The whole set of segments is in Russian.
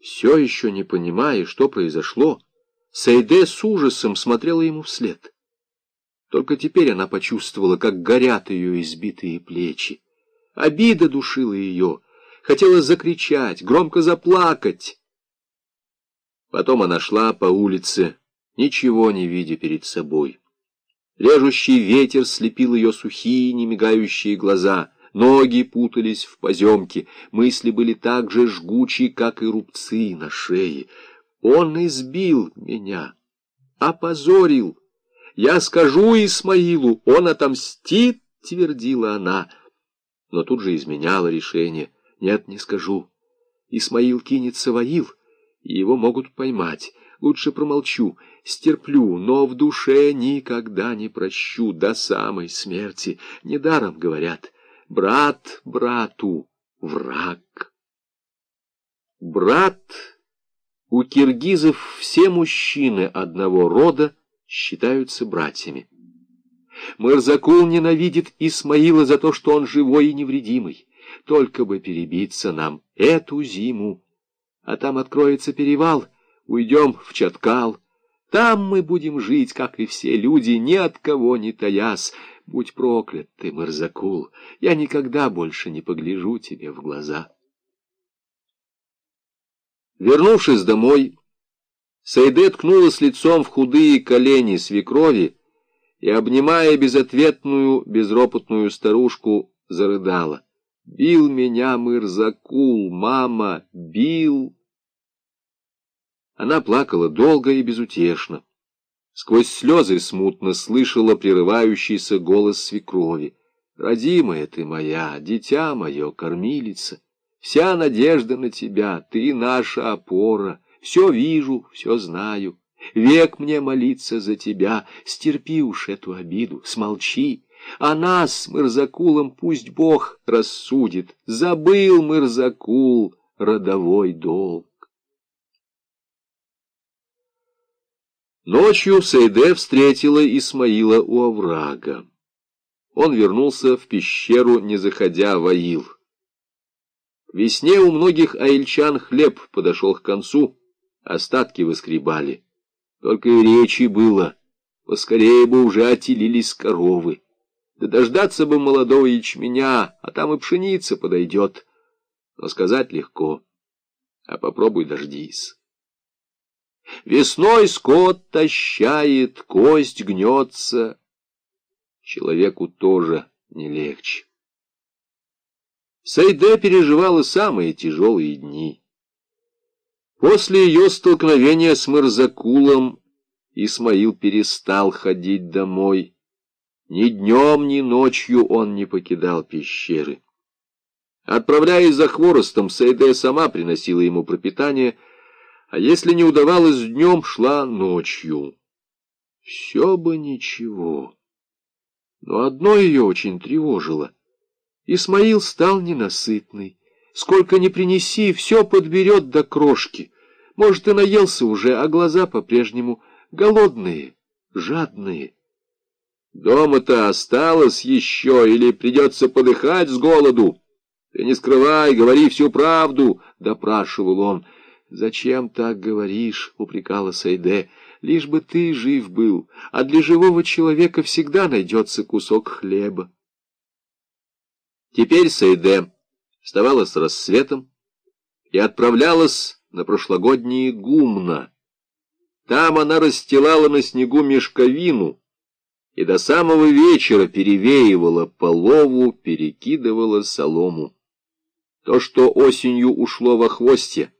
Все еще не понимая, что произошло, Сайде с ужасом смотрела ему вслед. Только теперь она почувствовала, как горят ее избитые плечи. Обида душила ее, хотела закричать, громко заплакать. Потом она шла по улице, ничего не видя перед собой. Режущий ветер слепил ее сухие, немигающие глаза, ноги путались в поземке, мысли были так же жгучи, как и рубцы на шее. Он избил меня, опозорил. Я скажу Исмаилу, он отомстит, твердила она. Но тут же изменяла решение. Нет, не скажу. Исмаил кинется в и его могут поймать. Лучше промолчу, стерплю, но в душе никогда не прощу до самой смерти. Недаром говорят, брат брату враг. Брат у киргизов все мужчины одного рода считаются братьями. Мырзакул ненавидит Исмаила за то, что он живой и невредимый. Только бы перебиться нам эту зиму. А там откроется перевал, уйдем в Чаткал. Там мы будем жить, как и все люди, ни от кого не таясь. Будь проклят ты, Мырзакул, я никогда больше не погляжу тебе в глаза. Вернувшись домой, Сайде ткнулась лицом в худые колени свекрови и, обнимая безответную, безропотную старушку, зарыдала. «Бил меня Мырзакул, мама, бил!» Она плакала долго и безутешно. Сквозь слезы смутно слышала прерывающийся голос свекрови. «Родимая ты моя, дитя мое, кормилица!» Вся надежда на тебя, ты наша опора. Все вижу, все знаю. Век мне молиться за тебя. Стерпи уж эту обиду, смолчи. А нас Мырзакулом пусть Бог рассудит. Забыл Мырзакул родовой долг. Ночью Сейде встретила Исмаила у оврага. Он вернулся в пещеру, не заходя в Аил. Весне у многих аильчан хлеб подошел к концу, остатки выскребали. Только и речи было, поскорее бы уже отелились коровы. Да дождаться бы молодого ячменя, а там и пшеница подойдет. Но сказать легко, а попробуй дождись. Весной скот тащает, кость гнется. Человеку тоже не легче. Сайде переживала самые тяжелые дни. После ее столкновения с Мырзакулом Исмаил перестал ходить домой. Ни днем, ни ночью он не покидал пещеры. Отправляясь за хворостом, Сайде сама приносила ему пропитание, а если не удавалось днем, шла ночью. Все бы ничего. Но одно ее очень тревожило — Исмаил стал ненасытный. Сколько ни принеси, все подберет до крошки. Может, и наелся уже, а глаза по-прежнему голодные, жадные. Дома-то осталось еще, или придется подыхать с голоду? Ты не скрывай, говори всю правду, — допрашивал он. «Зачем так говоришь?» — упрекала Сайде. «Лишь бы ты жив был, а для живого человека всегда найдется кусок хлеба». Теперь Сайде вставала с рассветом и отправлялась на прошлогодние гумна. Там она расстилала на снегу мешковину и до самого вечера перевеивала полову, перекидывала солому. То, что осенью ушло во хвосте,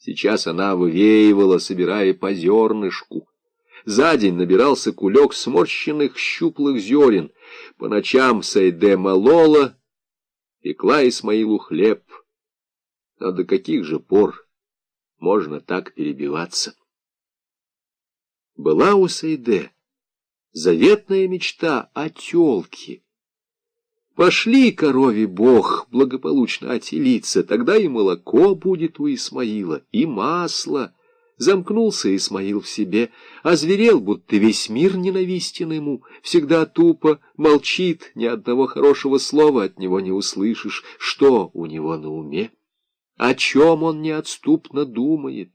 сейчас она вывеивала, собирая по зернышку. За день набирался кулек сморщенных щуплых зерен. По ночам Сайде молола, пекла Исмаилу хлеб. Но до каких же пор можно так перебиваться? Была у Сайде заветная мечта о тёлке. Пошли корове Бог благополучно отелиться, тогда и молоко будет у Исмаила, и масло — Замкнулся Исмаил в себе, озверел, будто весь мир ненавистен ему, всегда тупо молчит, ни одного хорошего слова от него не услышишь, что у него на уме. о чем он неотступно думает.